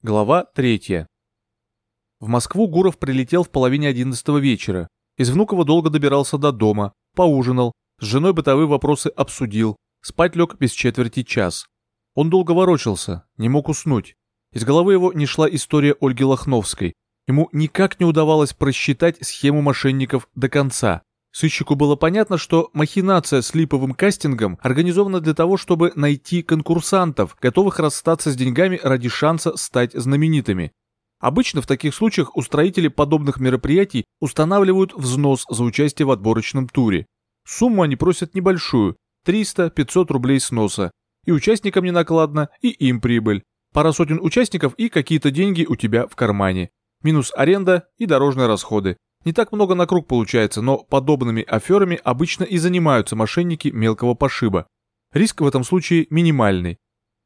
Глава 3. В Москву Гуров прилетел в половине одиннадцатого вечера. Из Внуково долго добирался до дома, поужинал, с женой бытовые вопросы обсудил, спать лег без четверти час. Он долго ворочался, не мог уснуть. Из головы его не шла история Ольги Лохновской. Ему никак не удавалось просчитать схему мошенников до конца. Сыщику было понятно, что махинация с липовым кастингом организована для того, чтобы найти конкурсантов, готовых расстаться с деньгами ради шанса стать знаменитыми. Обычно в таких случаях устроители подобных мероприятий устанавливают взнос за участие в отборочном туре. Сумму они просят небольшую – 300-500 рублей сноса. И участникам не накладно, и им прибыль. Пара сотен участников и какие-то деньги у тебя в кармане. Минус аренда и дорожные расходы. Не так много на круг получается, но подобными аферами обычно и занимаются мошенники мелкого пошиба. Риск в этом случае минимальный.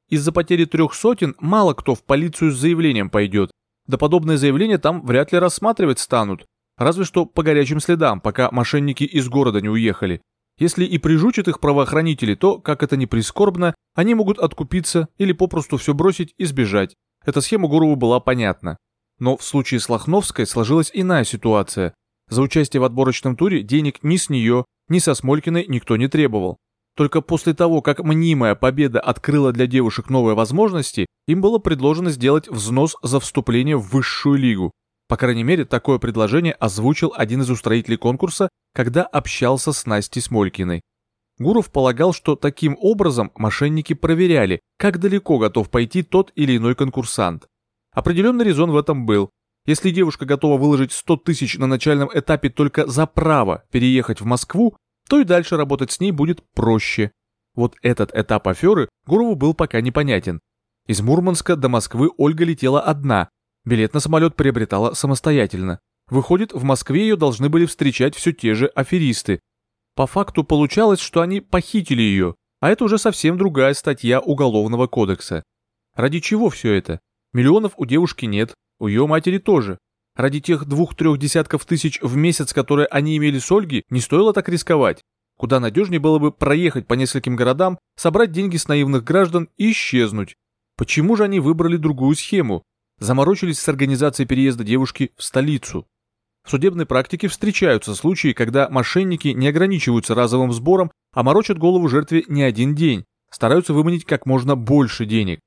Из-за потери трех сотен мало кто в полицию с заявлением пойдет. Да подобное заявление там вряд ли рассматривать станут. Разве что по горячим следам, пока мошенники из города не уехали. Если и прижучат их правоохранители, то, как это ни прискорбно, они могут откупиться или попросту все бросить и сбежать. Эта схема Гурову была понятна. Но в случае с Лохновской сложилась иная ситуация. За участие в отборочном туре денег ни с нее, ни со Смолькиной никто не требовал. Только после того, как мнимая победа открыла для девушек новые возможности, им было предложено сделать взнос за вступление в высшую лигу. По крайней мере, такое предложение озвучил один из устроителей конкурса, когда общался с Настей Смолькиной. Гуров полагал, что таким образом мошенники проверяли, как далеко готов пойти тот или иной конкурсант. Определенный резон в этом был. Если девушка готова выложить 100 тысяч на начальном этапе только за право переехать в Москву, то и дальше работать с ней будет проще. Вот этот этап аферы Гурову был пока непонятен. Из Мурманска до Москвы Ольга летела одна, билет на самолет приобретала самостоятельно. Выходит, в Москве ее должны были встречать все те же аферисты. По факту получалось, что они похитили ее, а это уже совсем другая статья Уголовного кодекса. Ради чего все это? Миллионов у девушки нет, у ее матери тоже. Ради тех двух-трех десятков тысяч в месяц, которые они имели с Ольги, не стоило так рисковать. Куда надежнее было бы проехать по нескольким городам, собрать деньги с наивных граждан и исчезнуть. Почему же они выбрали другую схему? Заморочились с организацией переезда девушки в столицу. В судебной практике встречаются случаи, когда мошенники не ограничиваются разовым сбором, а морочат голову жертве не один день, стараются выманить как можно больше денег.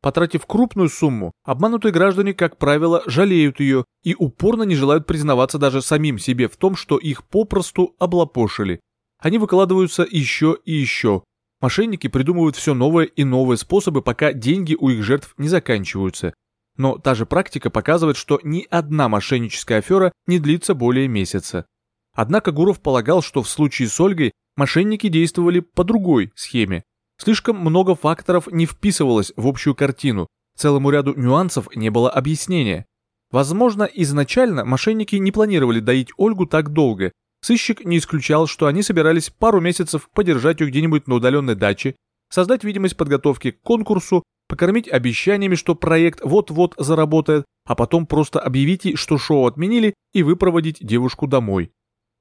Потратив крупную сумму, обманутые граждане, как правило, жалеют ее и упорно не желают признаваться даже самим себе в том, что их попросту облапошили. Они выкладываются еще и еще. Мошенники придумывают все новые и новые способы, пока деньги у их жертв не заканчиваются. Но та же практика показывает, что ни одна мошенническая афера не длится более месяца. Однако Гуров полагал, что в случае с Ольгой мошенники действовали по другой схеме. Слишком много факторов не вписывалось в общую картину, целому ряду нюансов не было объяснения. Возможно, изначально мошенники не планировали доить Ольгу так долго. Сыщик не исключал, что они собирались пару месяцев подержать ее где-нибудь на удаленной даче, создать видимость подготовки к конкурсу, покормить обещаниями, что проект вот-вот заработает, а потом просто объявить ей, что шоу отменили, и выпроводить девушку домой.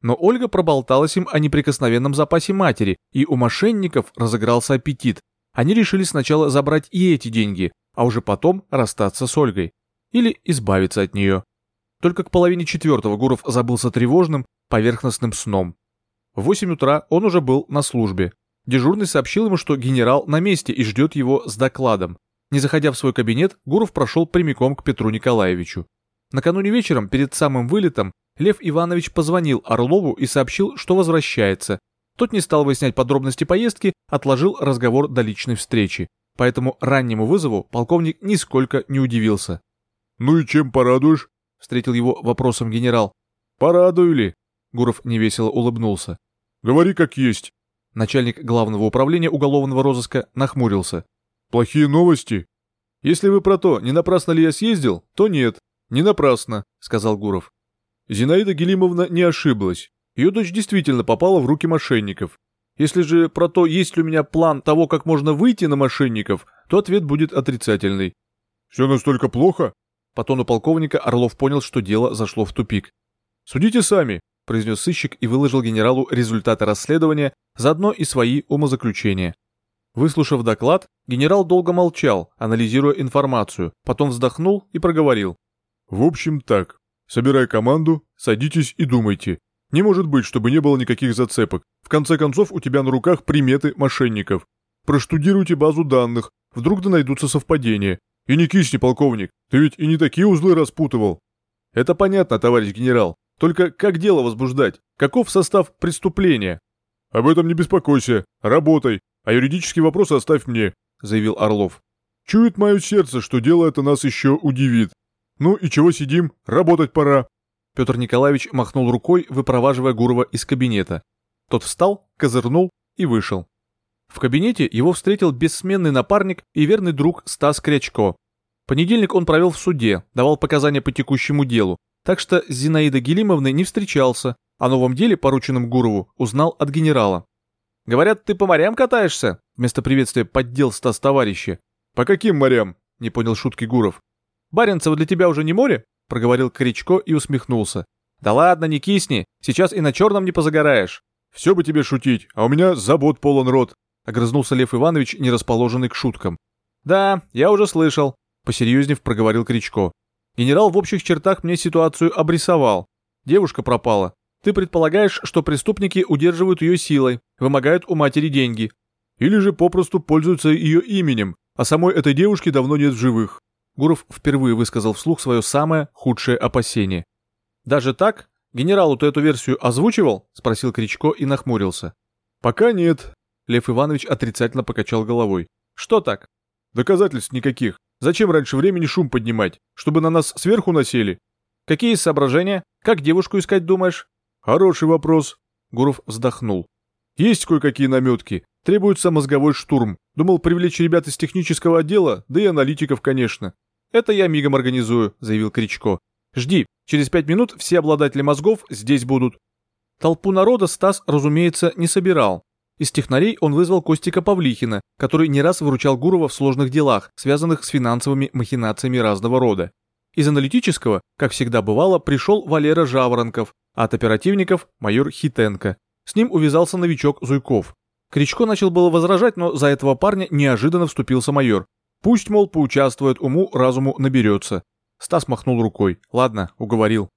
Но Ольга проболталась им о неприкосновенном запасе матери, и у мошенников разыгрался аппетит. Они решили сначала забрать и эти деньги, а уже потом расстаться с Ольгой. Или избавиться от нее. Только к половине четвертого Гуров забылся тревожным, поверхностным сном. В 8 утра он уже был на службе. Дежурный сообщил ему, что генерал на месте и ждет его с докладом. Не заходя в свой кабинет, Гуров прошел прямиком к Петру Николаевичу. Накануне вечером, перед самым вылетом, Лев Иванович позвонил Орлову и сообщил, что возвращается. Тот не стал выяснять подробности поездки, отложил разговор до личной встречи. Поэтому раннему вызову полковник нисколько не удивился. «Ну и чем порадуешь?» — встретил его вопросом генерал. «Порадую ли?» — Гуров невесело улыбнулся. «Говори как есть». Начальник главного управления уголовного розыска нахмурился. «Плохие новости?» «Если вы про то, не напрасно ли я съездил, то нет, не напрасно», — сказал Гуров. Зинаида Гелимовна не ошиблась. Ее дочь действительно попала в руки мошенников. Если же про то, есть ли у меня план того, как можно выйти на мошенников, то ответ будет отрицательный. «Все настолько плохо?» По тону полковника Орлов понял, что дело зашло в тупик. «Судите сами», – произнес сыщик и выложил генералу результаты расследования, заодно и свои умозаключения. Выслушав доклад, генерал долго молчал, анализируя информацию, потом вздохнул и проговорил. В общем так. Собирай команду, садитесь и думайте. Не может быть, чтобы не было никаких зацепок. В конце концов, у тебя на руках приметы мошенников. Проштудируйте базу данных, вдруг да найдутся совпадения. И не кисни, полковник, ты ведь и не такие узлы распутывал. Это понятно, товарищ генерал. Только как дело возбуждать? Каков состав преступления? Об этом не беспокойся. Работай. А юридические вопросы оставь мне, заявил Орлов. Чует мое сердце, что дело это нас еще удивит. Ну и чего сидим? Работать пора. Петр Николаевич махнул рукой, выпроваживая Гурова из кабинета. Тот встал, козырнул и вышел. В кабинете его встретил бессменный напарник и верный друг Стас Крячко. Понедельник он провел в суде, давал показания по текущему делу, так что с Зинаидой Гелимовной не встречался, о новом деле, порученном Гурову, узнал от генерала. «Говорят, ты по морям катаешься?» Вместо приветствия поддел Стас товарища. «По каким морям?» — не понял шутки Гуров. «Баренцево для тебя уже не море?» — проговорил Кричко и усмехнулся. «Да ладно, не кисни, сейчас и на черном не позагораешь». «Все бы тебе шутить, а у меня забот полон рот», — огрызнулся Лев Иванович, не расположенный к шуткам. «Да, я уже слышал», — посерьезнев проговорил Кричко. «Генерал в общих чертах мне ситуацию обрисовал. Девушка пропала. Ты предполагаешь, что преступники удерживают ее силой, вымогают у матери деньги. Или же попросту пользуются ее именем, а самой этой девушки давно нет в живых. Гуров впервые высказал вслух свое самое худшее опасение. «Даже так? Генералу ты эту версию озвучивал?» – спросил Кричко и нахмурился. «Пока нет», – Лев Иванович отрицательно покачал головой. «Что так?» «Доказательств никаких. Зачем раньше времени шум поднимать? Чтобы на нас сверху насели?» «Какие соображения? Как девушку искать думаешь?» «Хороший вопрос», – Гуров вздохнул. «Есть кое-какие наметки. Требуется мозговой штурм. Думал привлечь ребят из технического отдела, да и аналитиков, конечно. «Это я мигом организую», — заявил Кричко. «Жди, через пять минут все обладатели мозгов здесь будут». Толпу народа Стас, разумеется, не собирал. Из технарей он вызвал Костика Павлихина, который не раз выручал Гурова в сложных делах, связанных с финансовыми махинациями разного рода. Из аналитического, как всегда бывало, пришел Валера Жаворонков, а от оперативников – майор Хитенко. С ним увязался новичок Зуйков. Кричко начал было возражать, но за этого парня неожиданно вступился майор. Пусть, мол, поучаствует, уму-разуму наберется. Стас махнул рукой. Ладно, уговорил.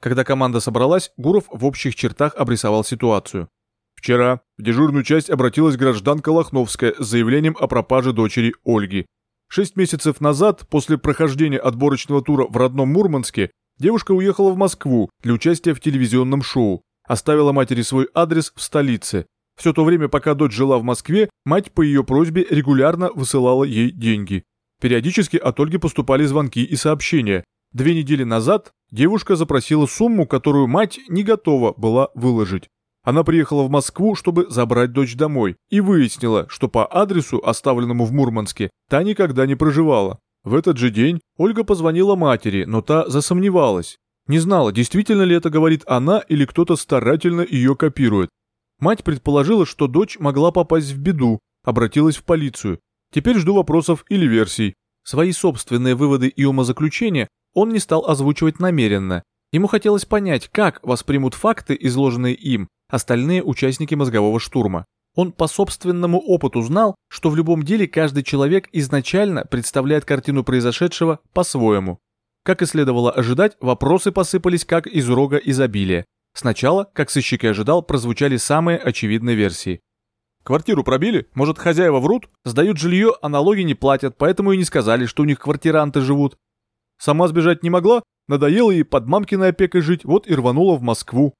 Когда команда собралась, Гуров в общих чертах обрисовал ситуацию. Вчера в дежурную часть обратилась гражданка Лохновская с заявлением о пропаже дочери Ольги. Шесть месяцев назад, после прохождения отборочного тура в родном Мурманске, девушка уехала в Москву для участия в телевизионном шоу, оставила матери свой адрес в столице. Все то время, пока дочь жила в Москве, мать по ее просьбе регулярно высылала ей деньги. Периодически от Ольги поступали звонки и сообщения. Две недели назад девушка запросила сумму, которую мать не готова была выложить. Она приехала в Москву, чтобы забрать дочь домой, и выяснила, что по адресу, оставленному в Мурманске, та никогда не проживала. В этот же день Ольга позвонила матери, но та засомневалась. Не знала, действительно ли это говорит она или кто-то старательно ее копирует. Мать предположила, что дочь могла попасть в беду, обратилась в полицию. Теперь жду вопросов или версий. Свои собственные выводы и умозаключения он не стал озвучивать намеренно. Ему хотелось понять, как воспримут факты, изложенные им, остальные участники мозгового штурма. Он по собственному опыту знал, что в любом деле каждый человек изначально представляет картину произошедшего по-своему. Как и следовало ожидать, вопросы посыпались как из рога изобилия. Сначала, как сыщик и ожидал, прозвучали самые очевидные версии. Квартиру пробили? Может, хозяева врут? Сдают жилье, а налоги не платят, поэтому и не сказали, что у них квартиранты живут. Сама сбежать не могла, надоело ей под мамкиной опекой жить, вот и рванула в Москву.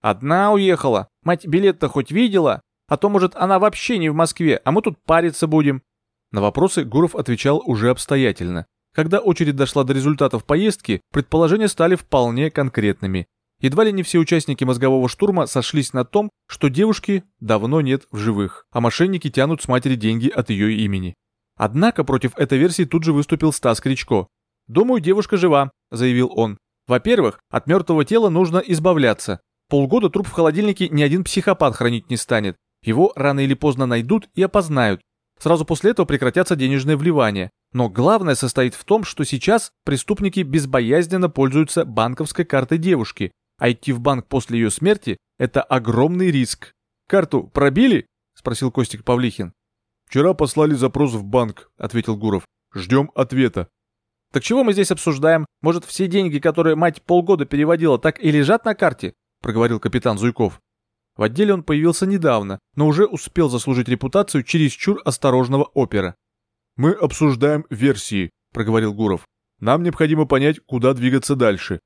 Одна уехала. Мать билет-то хоть видела? А то, может, она вообще не в Москве, а мы тут париться будем. На вопросы Гуров отвечал уже обстоятельно. Когда очередь дошла до результатов поездки, предположения стали вполне конкретными. Едва ли не все участники мозгового штурма сошлись на том, что девушки давно нет в живых, а мошенники тянут с матери деньги от ее имени. Однако против этой версии тут же выступил Стас Кричко. «Думаю, девушка жива», – заявил он. «Во-первых, от мертвого тела нужно избавляться. Полгода труп в холодильнике ни один психопат хранить не станет. Его рано или поздно найдут и опознают. Сразу после этого прекратятся денежные вливания. Но главное состоит в том, что сейчас преступники безбоязненно пользуются банковской картой девушки, а идти в банк после ее смерти – это огромный риск. «Карту пробили?» – спросил Костик Павлихин. Вчера послали запрос в банк, ответил Гуров. Ждем ответа. Так чего мы здесь обсуждаем? Может, все деньги, которые мать полгода переводила, так и лежат на карте? проговорил капитан Зуйков. В отделе он появился недавно, но уже успел заслужить репутацию чересчур осторожного опера. «Мы обсуждаем версии», — проговорил Гуров. «Нам необходимо понять, куда двигаться дальше».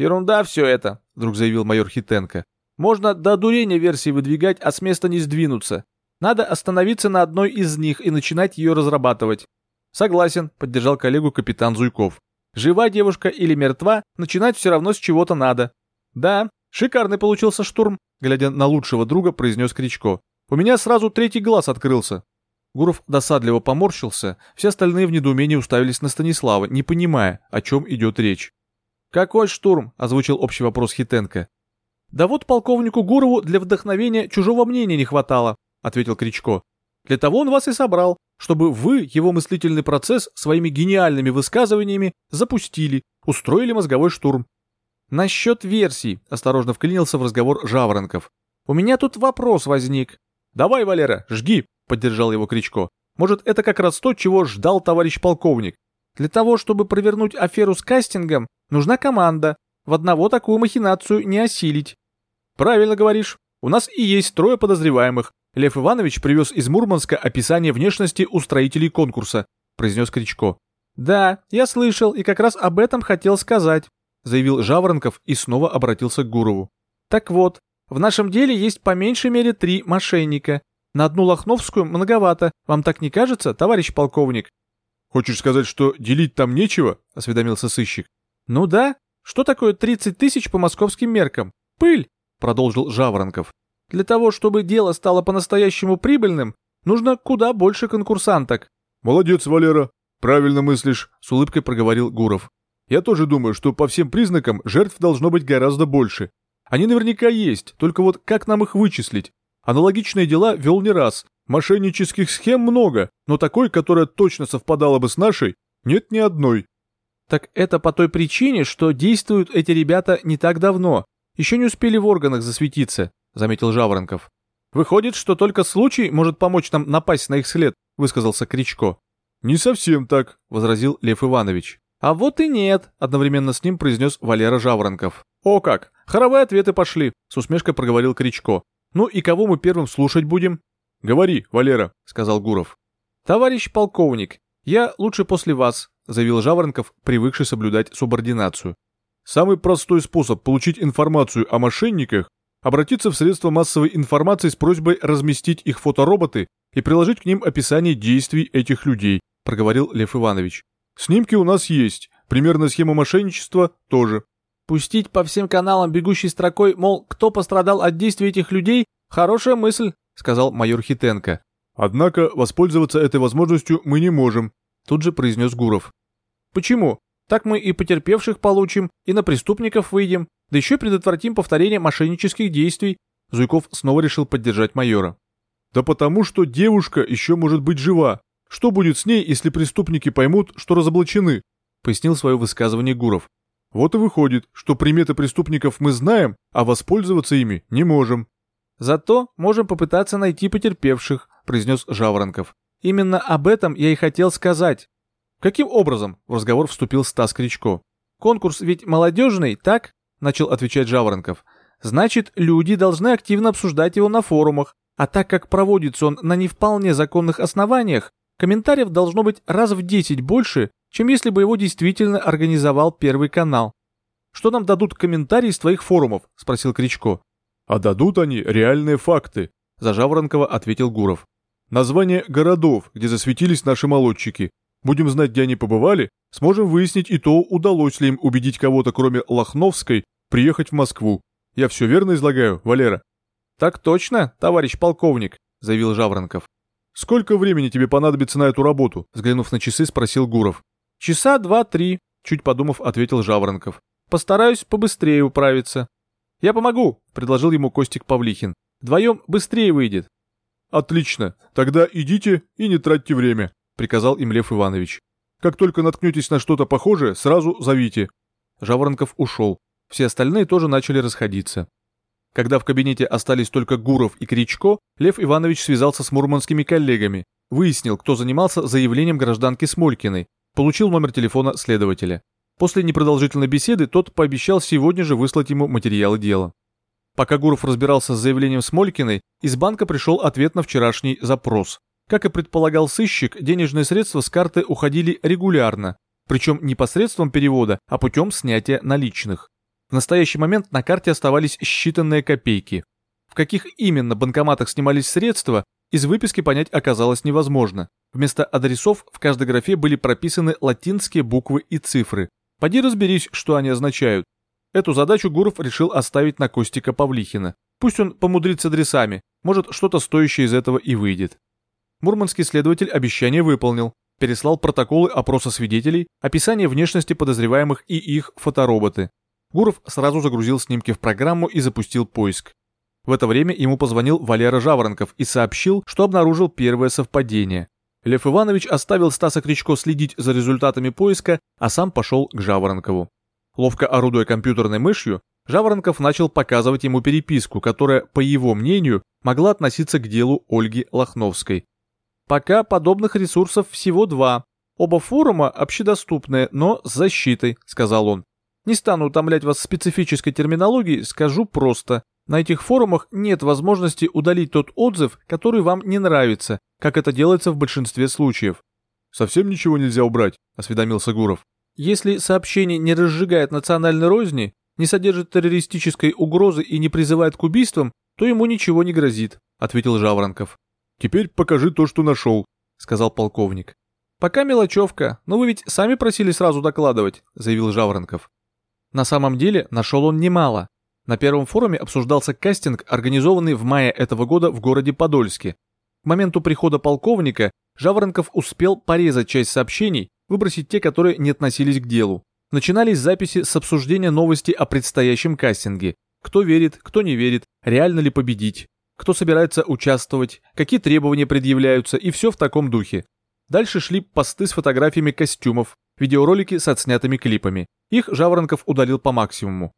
«Ерунда все это», — вдруг заявил майор Хитенко. «Можно до дурения версии выдвигать, а с места не сдвинуться. Надо остановиться на одной из них и начинать ее разрабатывать». «Согласен», — поддержал коллегу капитан Зуйков. «Жива девушка или мертва, начинать все равно с чего-то надо». «Да, шикарный получился штурм», — глядя на лучшего друга, произнес Кричко. «У меня сразу третий глаз открылся». Гуров досадливо поморщился, все остальные в недоумении уставились на Станислава, не понимая, о чем идет речь. «Какой штурм?» – озвучил общий вопрос Хитенко. «Да вот полковнику Гурову для вдохновения чужого мнения не хватало», – ответил Кричко. «Для того он вас и собрал, чтобы вы его мыслительный процесс своими гениальными высказываниями запустили, устроили мозговой штурм». «Насчет версий», – осторожно вклинился в разговор Жаворонков. «У меня тут вопрос возник». «Давай, Валера, жги», – поддержал его Кричко. «Может, это как раз то, чего ждал товарищ полковник. Для того, чтобы провернуть аферу с кастингом, нужна команда. В одного такую махинацию не осилить. Правильно говоришь. У нас и есть трое подозреваемых. Лев Иванович привез из Мурманска описание внешности устроителей конкурса, произнес Кричко. Да, я слышал и как раз об этом хотел сказать, заявил Жаворонков и снова обратился к Гурову. Так вот, в нашем деле есть по меньшей мере три мошенника. На одну Лохновскую многовато, вам так не кажется, товарищ полковник? «Хочешь сказать, что делить там нечего?» — осведомился сыщик. «Ну да. Что такое 30 тысяч по московским меркам? Пыль!» — продолжил Жаворонков. «Для того, чтобы дело стало по-настоящему прибыльным, нужно куда больше конкурсанток». «Молодец, Валера. Правильно мыслишь», — с улыбкой проговорил Гуров. «Я тоже думаю, что по всем признакам жертв должно быть гораздо больше. Они наверняка есть, только вот как нам их вычислить? Аналогичные дела вел не раз, Мошеннических схем много, но такой, которая точно совпадала бы с нашей, нет ни одной. Так это по той причине, что действуют эти ребята не так давно. Еще не успели в органах засветиться, заметил Жаворонков. Выходит, что только случай может помочь нам напасть на их след, высказался Кричко. Не совсем так, возразил Лев Иванович. А вот и нет, одновременно с ним произнес Валера Жаворонков. О как, хоровые ответы пошли, с усмешкой проговорил Кричко. Ну и кого мы первым слушать будем? «Говори, Валера», — сказал Гуров. «Товарищ полковник, я лучше после вас», — заявил Жаворонков, привыкший соблюдать субординацию. «Самый простой способ получить информацию о мошенниках — обратиться в средства массовой информации с просьбой разместить их фотороботы и приложить к ним описание действий этих людей», — проговорил Лев Иванович. «Снимки у нас есть, примерная схема мошенничества тоже». «Пустить по всем каналам бегущей строкой, мол, кто пострадал от действий этих людей, хорошая мысль», сказал майор Хитенко. «Однако воспользоваться этой возможностью мы не можем», тут же произнес Гуров. «Почему? Так мы и потерпевших получим, и на преступников выйдем, да еще предотвратим повторение мошеннических действий». Зуйков снова решил поддержать майора. «Да потому что девушка еще может быть жива. Что будет с ней, если преступники поймут, что разоблачены?» пояснил свое высказывание Гуров. «Вот и выходит, что приметы преступников мы знаем, а воспользоваться ими не можем». Зато можем попытаться найти потерпевших, произнес Жаворонков. Именно об этом я и хотел сказать. Каким образом? В разговор вступил Стас Кричко. Конкурс ведь молодежный, так? Начал отвечать Жаворонков. Значит, люди должны активно обсуждать его на форумах, а так как проводится он на не вполне законных основаниях, комментариев должно быть раз в 10 больше, чем если бы его действительно организовал Первый канал. «Что нам дадут комментарии с твоих форумов?» – спросил Кричко. А дадут они реальные факты, за Жаворонкова ответил Гуров. Названия городов, где засветились наши молодчики. Будем знать, где они побывали, сможем выяснить и то, удалось ли им убедить кого-то, кроме Лохновской, приехать в Москву. Я все верно излагаю, Валера? Так точно, товарищ полковник, заявил Жаворонков. Сколько времени тебе понадобится на эту работу? Взглянув на часы, спросил Гуров. Часа два-три, чуть подумав, ответил Жаворонков. Постараюсь побыстрее управиться. «Я помогу», — предложил ему Костик Павлихин. «Вдвоем быстрее выйдет». «Отлично. Тогда идите и не тратьте время», — приказал им Лев Иванович. «Как только наткнетесь на что-то похожее, сразу зовите». Жаворонков ушел. Все остальные тоже начали расходиться. Когда в кабинете остались только Гуров и Кричко, Лев Иванович связался с мурманскими коллегами. выяснил, кто занимался заявлением гражданки Смолькиной, получил номер телефона следователя. После непродолжительной беседы тот пообещал сегодня же выслать ему материалы дела. Пока Гуров разбирался с заявлением Смолькиной, из банка пришел ответ на вчерашний запрос. Как и предполагал сыщик, денежные средства с карты уходили регулярно, причем не посредством перевода, а путем снятия наличных. В настоящий момент на карте оставались считанные копейки. В каких именно банкоматах снимались средства, из выписки понять оказалось невозможно. Вместо адресов в каждой графе были прописаны латинские буквы и цифры. Поди разберись, что они означают. Эту задачу Гуров решил оставить на Костика Павлихина. Пусть он помудрит с адресами, может что-то стоящее из этого и выйдет. Мурманский следователь обещание выполнил переслал протоколы опроса свидетелей, описание внешности подозреваемых и их фотороботы. Гуров сразу загрузил снимки в программу и запустил поиск. В это время ему позвонил Валера Жаворонков и сообщил, что обнаружил первое совпадение. Лев Иванович оставил Стаса Кричко следить за результатами поиска, а сам пошел к Жаворонкову. Ловко орудуя компьютерной мышью, Жаворонков начал показывать ему переписку, которая, по его мнению, могла относиться к делу Ольги Лохновской. Пока подобных ресурсов всего два. Оба форума общедоступные, но с защитой, сказал он. Не стану утомлять вас специфической терминологией, скажу просто. На этих форумах нет возможности удалить тот отзыв, который вам не нравится, как это делается в большинстве случаев. Совсем ничего нельзя убрать, осведомился Гуров. Если сообщение не разжигает национальной розни, не содержит террористической угрозы и не призывает к убийствам, то ему ничего не грозит, ответил Жаворонков. «Теперь покажи то, что нашел», — сказал полковник. «Пока мелочевка, но вы ведь сами просили сразу докладывать», — заявил Жаворонков. На самом деле нашел он немало. На первом форуме обсуждался кастинг, организованный в мае этого года в городе Подольске. К моменту прихода полковника Жаворонков успел порезать часть сообщений, выбросить те, которые не относились к делу. Начинались записи с обсуждения новости о предстоящем кастинге. Кто верит, кто не верит, реально ли победить кто собирается участвовать, какие требования предъявляются и все в таком духе. Дальше шли посты с фотографиями костюмов, видеоролики с отснятыми клипами. Их Жаворонков удалил по максимуму.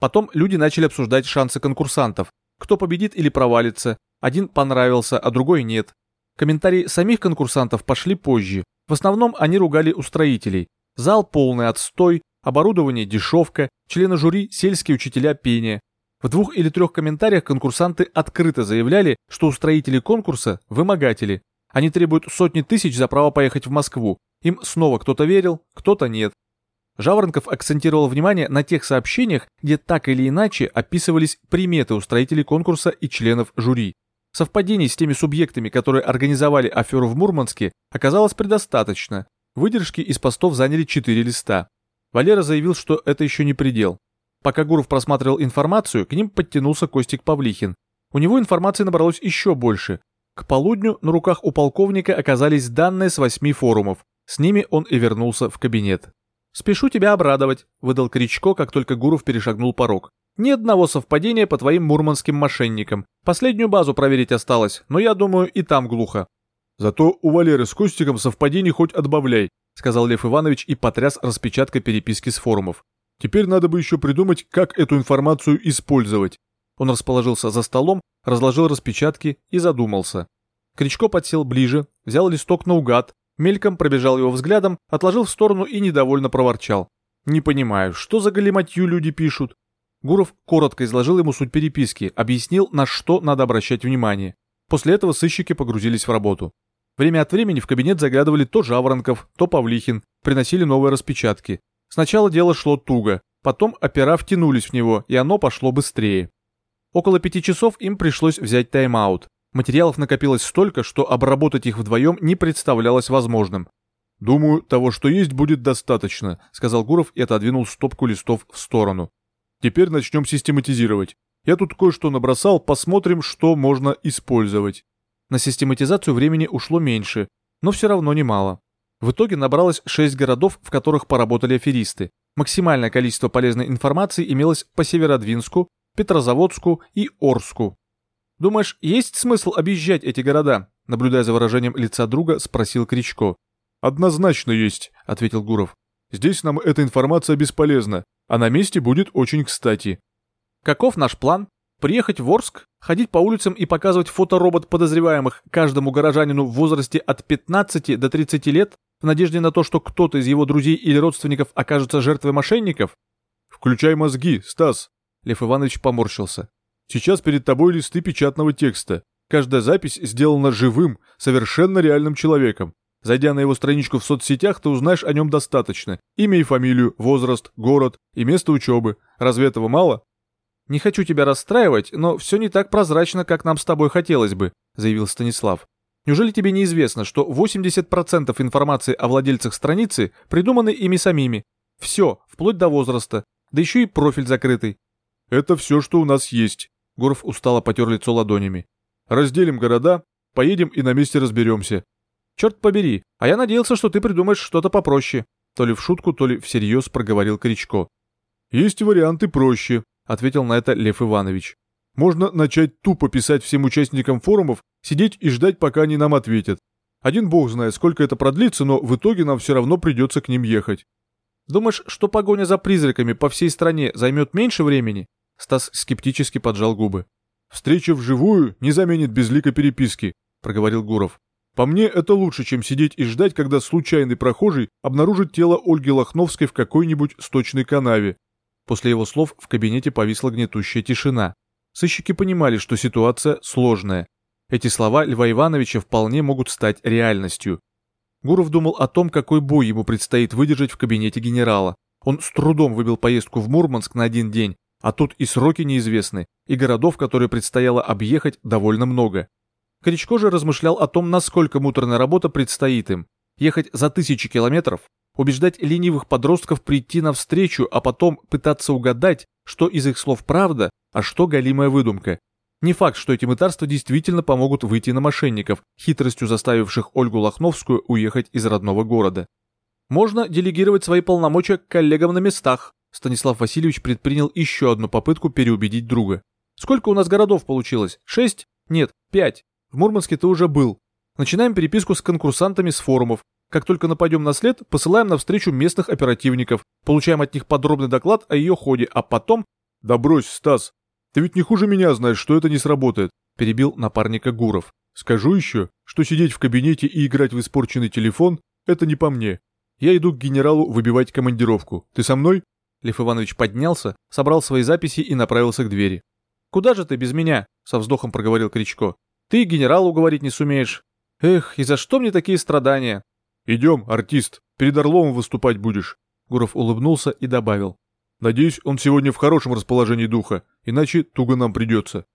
Потом люди начали обсуждать шансы конкурсантов, кто победит или провалится, один понравился, а другой нет. Комментарии самих конкурсантов пошли позже. В основном они ругали устроителей. Зал полный отстой, оборудование дешевка, члены жюри сельские учителя пения, в двух или трех комментариях конкурсанты открыто заявляли, что устроители конкурса – вымогатели. Они требуют сотни тысяч за право поехать в Москву. Им снова кто-то верил, кто-то нет. Жаворонков акцентировал внимание на тех сообщениях, где так или иначе описывались приметы устроителей конкурса и членов жюри. Совпадений с теми субъектами, которые организовали аферу в Мурманске, оказалось предостаточно. Выдержки из постов заняли 4 листа. Валера заявил, что это еще не предел. Пока Гуров просматривал информацию, к ним подтянулся Костик Павлихин. У него информации набралось еще больше. К полудню на руках у полковника оказались данные с восьми форумов. С ними он и вернулся в кабинет. «Спешу тебя обрадовать», — выдал Кричко, как только Гуров перешагнул порог. «Ни одного совпадения по твоим мурманским мошенникам. Последнюю базу проверить осталось, но я думаю, и там глухо». «Зато у Валеры с Костиком совпадений хоть отбавляй», — сказал Лев Иванович и потряс распечаткой переписки с форумов. Теперь надо бы еще придумать, как эту информацию использовать. Он расположился за столом, разложил распечатки и задумался. Кричко подсел ближе, взял листок наугад, мельком пробежал его взглядом, отложил в сторону и недовольно проворчал. «Не понимаю, что за галиматью люди пишут?» Гуров коротко изложил ему суть переписки, объяснил, на что надо обращать внимание. После этого сыщики погрузились в работу. Время от времени в кабинет заглядывали то Жаворонков, то Павлихин, приносили новые распечатки. Сначала дело шло туго, потом опера втянулись в него, и оно пошло быстрее. Около пяти часов им пришлось взять тайм-аут. Материалов накопилось столько, что обработать их вдвоем не представлялось возможным. «Думаю, того, что есть, будет достаточно», — сказал Гуров и отодвинул стопку листов в сторону. «Теперь начнем систематизировать. Я тут кое-что набросал, посмотрим, что можно использовать». На систематизацию времени ушло меньше, но все равно немало. В итоге набралось 6 городов, в которых поработали аферисты. Максимальное количество полезной информации имелось по Северодвинску, Петрозаводску и Орску. «Думаешь, есть смысл объезжать эти города?» Наблюдая за выражением лица друга, спросил Кричко. «Однозначно есть», — ответил Гуров. «Здесь нам эта информация бесполезна, а на месте будет очень кстати». «Каков наш план?» Приехать в Орск, ходить по улицам и показывать фоторобот подозреваемых каждому горожанину в возрасте от 15 до 30 лет в надежде на то, что кто-то из его друзей или родственников окажется жертвой мошенников? Включай мозги, Стас. Лев Иванович поморщился. Сейчас перед тобой листы печатного текста. Каждая запись сделана живым, совершенно реальным человеком. Зайдя на его страничку в соцсетях, ты узнаешь о нем достаточно. Имя и фамилию, возраст, город и место учебы. Разве этого мало? «Не хочу тебя расстраивать, но все не так прозрачно, как нам с тобой хотелось бы», заявил Станислав. «Неужели тебе неизвестно, что 80% информации о владельцах страницы придуманы ими самими? Все, вплоть до возраста, да еще и профиль закрытый». «Это все, что у нас есть», Гуров устало потер лицо ладонями. «Разделим города, поедем и на месте разберемся. «Черт побери, а я надеялся, что ты придумаешь что-то попроще», то ли в шутку, то ли всерьез проговорил Кричко. «Есть варианты проще», — ответил на это Лев Иванович. «Можно начать тупо писать всем участникам форумов, сидеть и ждать, пока они нам ответят. Один бог знает, сколько это продлится, но в итоге нам все равно придется к ним ехать». «Думаешь, что погоня за призраками по всей стране займет меньше времени?» Стас скептически поджал губы. «Встреча вживую не заменит безликой переписки», — проговорил Гуров. По мне, это лучше, чем сидеть и ждать, когда случайный прохожий обнаружит тело Ольги Лохновской в какой-нибудь сточной канаве. После его слов в кабинете повисла гнетущая тишина. Сыщики понимали, что ситуация сложная. Эти слова Льва Ивановича вполне могут стать реальностью. Гуров думал о том, какой бой ему предстоит выдержать в кабинете генерала. Он с трудом выбил поездку в Мурманск на один день, а тут и сроки неизвестны, и городов, которые предстояло объехать, довольно много. Кричко же размышлял о том, насколько муторная работа предстоит им. Ехать за тысячи километров, убеждать ленивых подростков прийти навстречу, а потом пытаться угадать, что из их слов правда, а что галимая выдумка. Не факт, что эти мытарства действительно помогут выйти на мошенников, хитростью заставивших Ольгу Лохновскую уехать из родного города. Можно делегировать свои полномочия к коллегам на местах. Станислав Васильевич предпринял еще одну попытку переубедить друга. Сколько у нас городов получилось? Шесть? Нет, пять. В Мурманске ты уже был. Начинаем переписку с конкурсантами с форумов. Как только нападем на след, посылаем на встречу местных оперативников, получаем от них подробный доклад о ее ходе, а потом... Да брось, Стас. Ты ведь не хуже меня знаешь, что это не сработает, перебил напарника Гуров. Скажу еще, что сидеть в кабинете и играть в испорченный телефон – это не по мне. Я иду к генералу выбивать командировку. Ты со мной? Лев Иванович поднялся, собрал свои записи и направился к двери. «Куда же ты без меня?» – со вздохом проговорил Кричко. Ты генералу говорить не сумеешь. Эх, и за что мне такие страдания? Идем, артист, перед Орловым выступать будешь. Гуров улыбнулся и добавил. Надеюсь, он сегодня в хорошем расположении духа, иначе туго нам придется.